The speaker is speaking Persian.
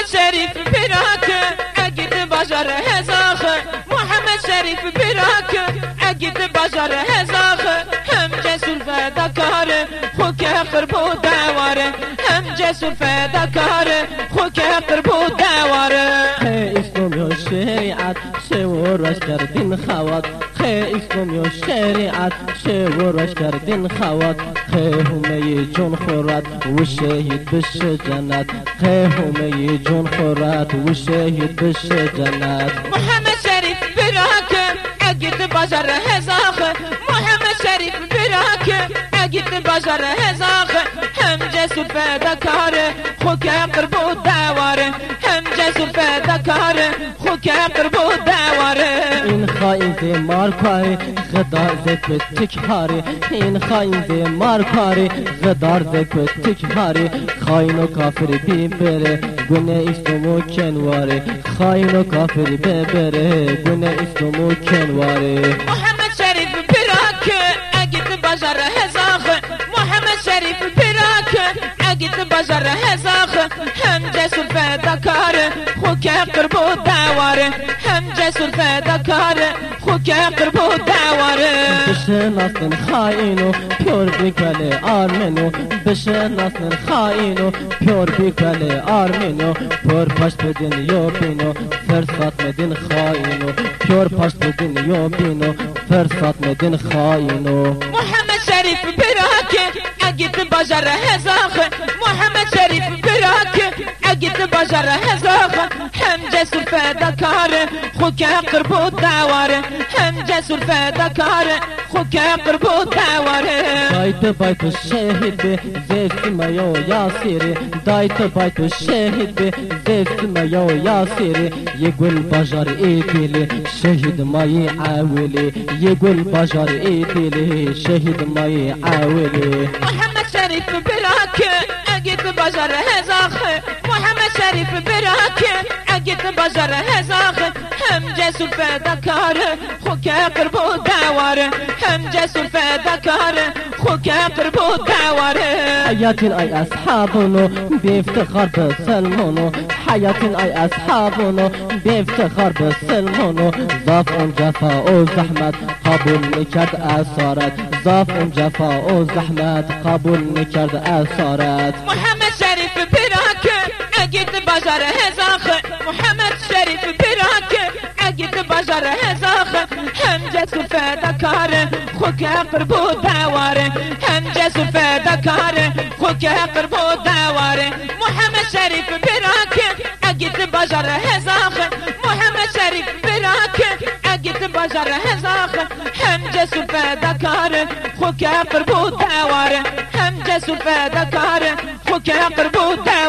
محمد شریف براک اگید بجار هزاخ محمد شریف براک اگید بجار هزاخ هم جسور فداکار خو که قربو دواره هم جسور فداکار خو که قربو دواره اسلام و شریعت شورش کردین خواد خی اسلام و شریعت شورش کردین خواد خی همه جون خورد و شهید بشه جنت. خی همه جون خورد و شهید بشه جنت. محمد شریف براک اگید بازار هزاخ محمد شریف براک اگید بازار هزاخ هم جسور فداکار خو که دواره هم جسور فداکار خو که قربو دواره این خاین ز مارکاری غدار ز کتک هاری این خاین ز مارکاری غدار ز کتک هاری خاین و کافر بی بره گونه اسلامو کنواره. خاین و کافر ببره گونه اسلامو کنواره. محمد شریف براک اگید بازار هزاخ. محمد شریف براک اگید بازار هزاخ. هم جسور فداکار خو که قربو دواره. هم جسور فداکار خو که قربو دواره بشناسن خاینو پیور بیکل آرمنو بشناسن خاینو پیور بیکل آرمنو پیور پشت بدین یو بینو فرسات مدین خاینو پیور پشت بدین یو بینو فرسات مدین خاینو محمد شریف براک اگید بازار هزاخ محمد شریف براک خو که قربو دواره هم جسور فداکار خو که قربو دواره دایت بایت شهید به زفت میو یاسیری دایت بایت شهید به زفت میو یاسیری یه گل بجار ایدیلی شهید مای عولی یه گل بجار ایدیلی شهید مای عولی محمد شریف براک اگید بازار هزاخ محمد شریف براک اگید بازار هزاخ جسر فدكار خوك قربو دوار هم جسر فدكار خوك قربو دوار حياتي اي اصحابنا بافتخار بسلمنا حياتي اي اصحابنا بافتخار بسلمنا ضاف ان جفا أو زحمت قبول نكرد اثارت ضاف ان جفا أو زحمت قبول نكرد اثارت محمد همجس فدا کار خو که قربو دوار. همجس فدا کار خو که قربو دوار. محمد شریف براک اگیت بازار هزاخ. محمد شریف براک اگیت بازار هزاخ. همجس فدا کار خو که قربو دوار. همجس فدا کار خو که دوار.